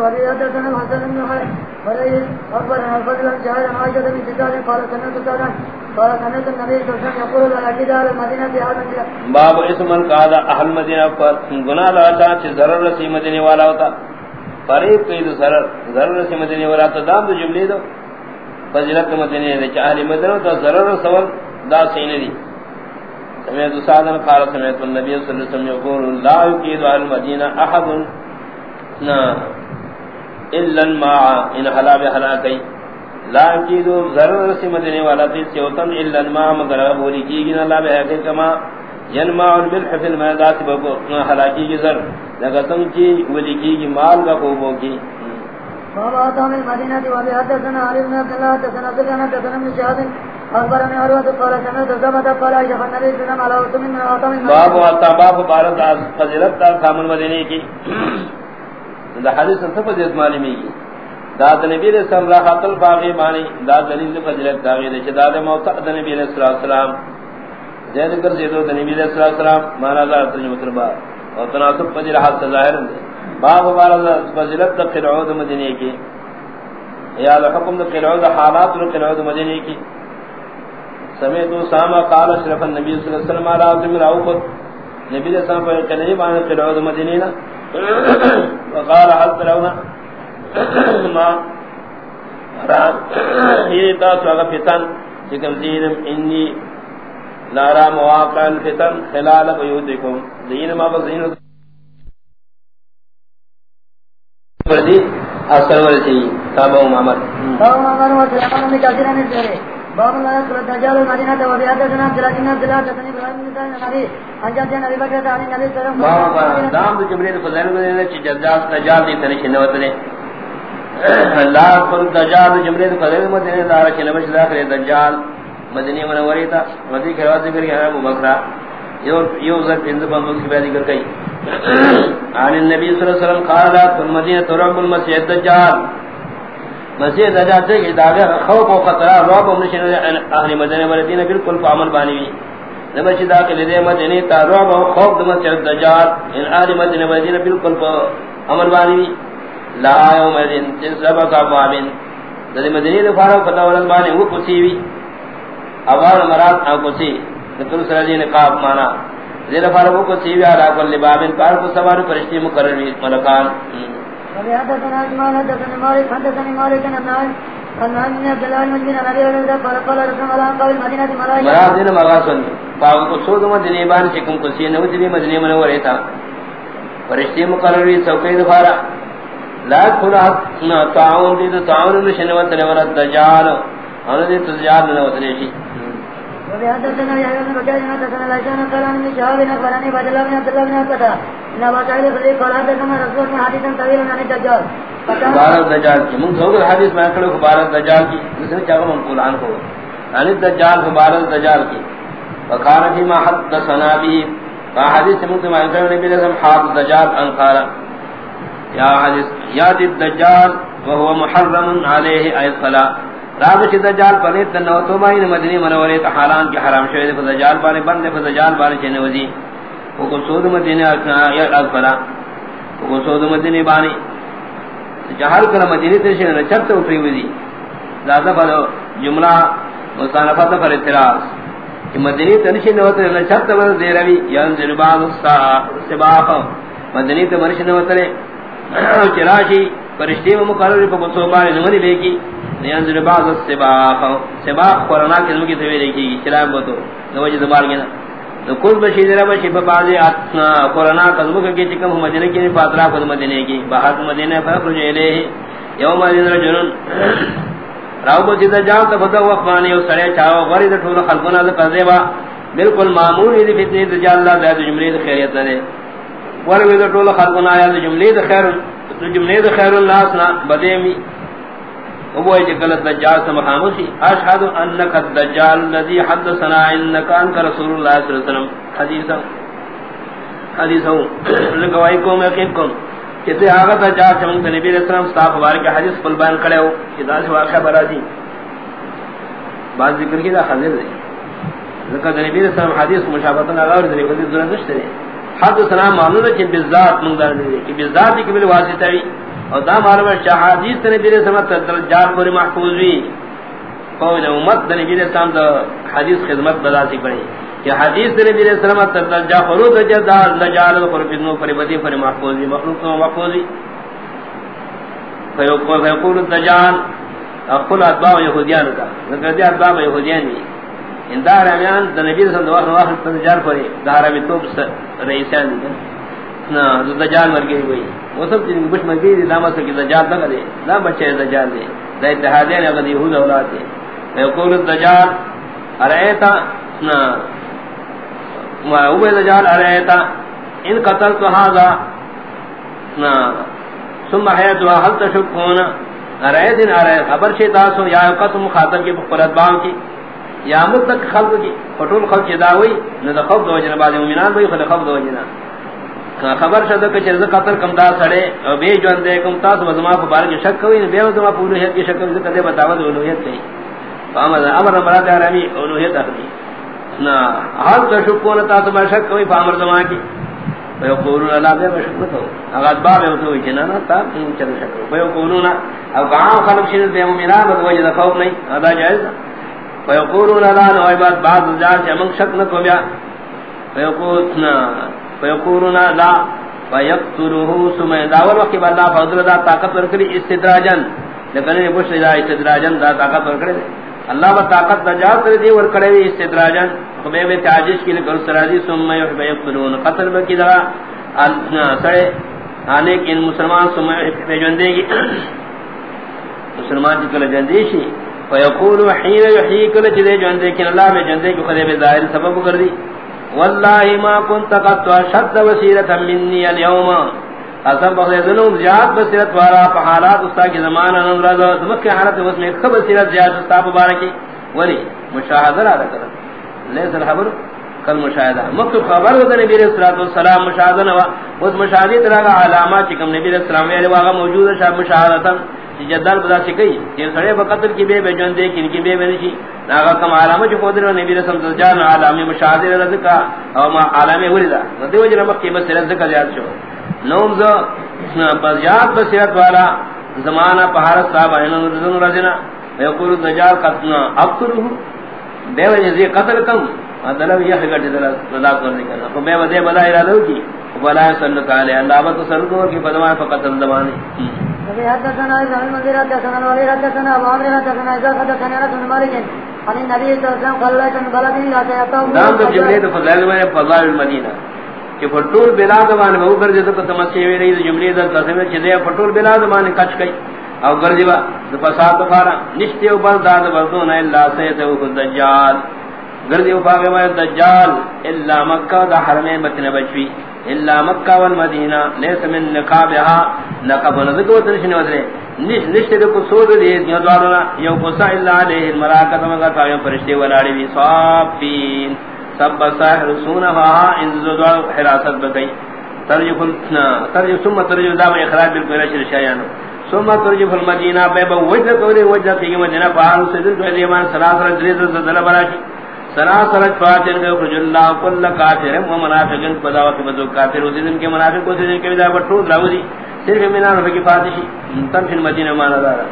وابي حدثنا الحسن بن فريد أخبرنا الفضل بن جهل عن عائشة بن سجاد قال سمعت سعدا قال سمعت النبي صلى الله عليه وسلم يقول الأكيد على المدينة في هذا باب اسمن قال اهل مدینہ پر گناہ لاتا چھ ضرر رسی مدینے والا ہوتا۔ فریب کئی دو ضرر ضرر رسی مدینے والا تو دام دو جملے دو۔ فضلت مدینے دے چھ اہل مدینہ تو ضرر سوال دا سینے دی۔ سمیت سعدن قال سمیت النبی صلی اللہ علیہ وسلم يقول لا يقيد على المدینہ احد. الا الماء ان حلا بحلا کئی لا يقيد ضرر رسی مدینے والا تیس سیوتن الا الماء مگر بولی کی گنا لا بحلا کما. ینماء الملح فی المدات بکو حلاکی کی ذر لگتن کی ولی کی مال کا خوبوں کی. آتا من حدثنا حدثنا قال سمعت قال وسلم باب آتا باب بارد فضلت تا سامن مدینی کی. دا حدیث انتا فضلت معلومی کی دا نبی علیہ السلام را خاطل باغی مانی دا دلیل فضلت داغی دے چھ دا دا موتا دا نبی علیہ السلام زید کر زیدو دا نبی علیہ السلام مانا دا ترجمہ تربا اور تناسب فضل حال سے ظاہر دے باب بارد فضلت دا قلعود مدینی کی یا لحکم دا قلعود حالات دا قلعود مدینی کی سمیتو ساما قال اشرف النبی صلی اللہ علیہ وسلم آرہ عظم راوخت نبی علیہ السلام پر قلعی بانا قلعود وقال حضر رونا ما رام یہ تاسو اگا فتن چکم زیرم انی لارا مواقع الفتن خلال بیوتکم دین ما بزین فردی اثر ورسی تابع محمد باب ما قالوا سلام من كثير من الدين باب لا يدخل الدجال المدينة وبيادتنا عبد الله بن عبد الله تسني ابراهيم بن سعيد النبي عن جد النبي بكر عن النبي صلى الله عليه وسلم باب دام جبريل فضل میں چ جزاس دجال دی تنش نوتنے لا يدخل الدجال جبريل فضل میں دار چ نبش داخل دجال مدنی منوری تا مدی کے واضح کر ابو بکر۔ یو یو زر بند بند کی بیان کر گئی۔ ان النبی صلی اللہ علیہ وسلم قال المدینہ ترب المسیح الدجال. مسیح دجال سے کہ داغ خوف و خطر رعب من شر اہل مدینہ مدینہ بالکل عمل بانی بھی نبش داخل دے مدینہ تا رعب و خوف مسیح الدجال ان اہل مدینہ مدینہ بالکل عمل بانی بھی لا یوم الدین سبق ابوابن ذی مدینہ فارغ فتح ولن بانی وہ کسی بھی اوار مراد او کسی۔ نتر سرجی نقاب مانا۔ زیر فارغو کو سیوی آلا کل لبابن۔ پار کو سوار پرشتی مقرر بھی ملکان۔ حدثنا اجمال حدثنا مالك حدثني مالك بن نعيم مغاسن پاک کو سود مدنی بان چکم کو سی نو دی منور ایتا پرشتی مقرر سوکے دفارا لا کھلا تعاون دی تعاون نشنوت نورت دجال اور دی تجال نورت ریشی وبي يحيى بن بكير حدثنا ليثان قال عن شهاب بن فراني بدل بن عبد الله بن عبد ان ابا سعيد الخدري قال، حدثنا رسول الله حديثا طويلا عن الدجال. بارد دجال کی۔ من سوگر حدیث میں کڑو کو بارد دجال کی۔ جس نے چاہا من کو عن یعنی الدجال کو بارد دجال کی۔ وقال فيما حدثنا به فحديث من ما انکر نبی لازم حاد دجال ان قال یا حدیث یاد الدجال وهو محرم عليه اي الصلاه راب چھ دجال پنے تنو تو باین مدنی منورے تا حالان کی حرام شوی دے دجال بانے بند دے دجال بانے چنے وزی او کو سود مدینے یا راز پلا او کو سود مدینے بانے جہل کر مدینے تے شنے چرتے اتری وزی. زیادہ بڑا جملہ مصانفت پر اعتراض. کہ مدنی تنشی نوتر نہ چرتے بڑا دے روی ینزل بعض السباح مدنی تے منشی نوتر چراشی فرشتی و مقرر پر مصوبان نمانی لے کی نیانزل بعض السباق. سباق قرآن کے نمکی توی لے کی چلائم بتو. نوجہ دبار گینا. تو کل بشی در بشی پر بعضی قرآن کا نمکی کی چکم مدینہ کی، پاترا خود مدینہ کی. بحق مدینہ فخرج علیہ یوم دین رجلن راو بسی در جاؤ تفتہ وقفانی و سڑے چاو. غرید ٹھول خلقنا در قضیبا بالکل معمول ہے فتنی دجال اللہ دے جملے خیریت دے ورد ٹھول خلقنا آیا جملے خیر جملے خیر اللہ سنا. بدیمی وہ ہے کہ دجال سے مخاموشی اشہد انک الدجال الذي حدثنا انك انت رسول اللہ صلی اللہ علیہ وسلم. حدیث حدیث ہوں لگوائی کو میں کہ کم. کہتے آگا دجال سے من نبی علیہ السلام صاحب بارے کے حدیث قل بیان کرے ہو. کہ دا سے واقعہ برا دی بعض ذکر کی دا حاضر ہے ذکر نبی علیہ السلام حدیث مشابہت نہ اور ذکر دی ضرورت نہیں حدثنا معلوم ہے کہ بالذات من دار کہ بالذات کی بل واسطہ اور دا معلوم ہے چاہ حدیث نبی علیہ السلام دجال پر محفوظ ہوئی قول امت نبی علیہ السلام دا حدیث خدمت بدا سی پڑی کہ حدیث نبی علیہ السلام دجال فرو دجال دجال پر فتنو پر بدی پر محفوظ ہوئی مخلوق کو محفوظ ہوئی فیقول الدجال، اقول اتباع یہودیان کا. ذکر دی اتباع یہودیان دی ان دا رمیان دا نبی علیہ صلی اللہ علیہ وسلم دجال پر دا رمی توب رئیسان دی نا دجال مر گئی ہوئی۔ وہ سب جن بش مر گئی۔ دا مسل کی دجال نہ دے نہ بچے دجال دے۔ دا اتحادین اگر یہود اولاد دے فیقول الدجال، ارائیتا، نا، ما دجال؟ ارائیتا، ان قتلت هذا، نا، ثم حیاتوا، هل تشکون؟ ارائیت ان ارائیت۔ خبر شیطاسو یا قسم خاطر کی بقرد بام کی۔ یا مطلق خلق کی، پٹول خلق داوی نہ خوف دو جنا بعد مومنان وہی خلق خوف دو جنا خبر شد کہ چرز قتل کم، دا سڑے او بے جوان دے کم تاس وزما کو بار کے شک ہوئی بے وزما پولوہیت کی شک وزما کدے بتاوت اولوہیت نہیں فامد امر مراد عربی اولوہیت اخلی نا حال تشکون تاس ما شک ہوئی فامر زمان کی فیقولون اللہ دے بشک نتو اگر باب ہے تو جنا نا تا چل شک فیقولون او کہاں خلق شنل بے مومنان وجہ خوف نہیں ادا جائز فیقولون لا نو عباد بعض جان سے من شک نہ کو بیا. بے فیقولنا فیقولون لا فیقتلوه ثم داور وقت بعد فضل دا طاقت ورکڑی استدراجن لیکن یہ پوچھ دا استدراجن دا طاقت ورکڑی اللہ با طاقت نجات کر دی ورکڑی استدراجن خبے میں تعجز کی لکر سرازی ثم یقتلون، قتل بکی دا۔ سڑے، آنے کی ان مسلمان، ثم جندے گی مسلمان جکل جندے شی۔ فیقول حین یحیی کل چدے جندے کہ اللہ میں جندے کو خدے میں ظاہر سبب کر دی۔ والله ما كنت قد شد وسيله مني اليوم قسم بغيظنهم زیاد بصیرت والا حالات استا کی زمانہ نمراز دمک کی حالت اس میں خبر بصیرت زیاد استا مبارکی. ولی، مشاہدہ ادا کر لیس الخبر کل مشاہدہ۔ مکت خبر ودن نبی علیہ الصلوۃ والسلام مشاہدہ نوا اس مشاہدی طرح کا علامات کم نبی علیہ السلام علیہ واغ موجود ہے مشاہدہ جدال بدا سکی یہ سڑے بقتل کی بے بجن دے، کن کی بے بنشی ناغا کم علامہ جو قدر نبی رسول جان عالمی مشاہدی رزقا او ما عالمی ولدا ندی وجہ رب کی بس رزقا زیاد شو۔ نوم ز بزیاد بصیرت والا زمانہ پہاڑ صاحب ہیں رزن رزنا یقول الدجال قتنا اقتلہ بے وجہ زی قتل کم۔ دلو یہ گٹ دل رضا کرنے کا تو بے ودے بلا ارادہ کی بلا صلی اللہ علیہ اللہ تو سرگو کی بدما فقط زمانے۔ حدثنا ابن المنذر حدثنا الوليد حدثنا ابو عمرو حدثنا اذا حدثنا انس بن مالك عن النبي صلى الله عليه وسلم قال لا بلد لا تيتم نام تو جملے تو فضائل میں فضائل المدینہ. کہ مان وہ کر تو تمسی رہی جملے بلاد مان کچ او تو فساد فارا نشتے داد الا دجال باغ میں دجال الا مکہ دا حرمین بچوی الا مکہ والمدینہ لیس من نقابها. نقب نذکو تنشن ودرے نش نشتے کو سود دے دیو دوارنا. یو قصا الا علیہ المراکت مگا تاویم فرشتے ولاڑی بھی. صافین. سب ساحر سونہا ان دوار حراست بگئی ترجف ترجف ثم ترجف دام اخراج بالکل شر شایانو. ثم ترجف المدینہ بے وجہ توری وجہ تیگی مدینہ پہاڑ سے دل کو دیمان سلاسر دریز زدل براشی. سلاسل فاتر گئے خرج اللہ کل کافر و منافقن پداوت بدو کافر. و دن کے منافق کو دن کے بداوت ٹھوٹ لاؤ صرف منان پادشی تم فی المدینہ مانا دارا۔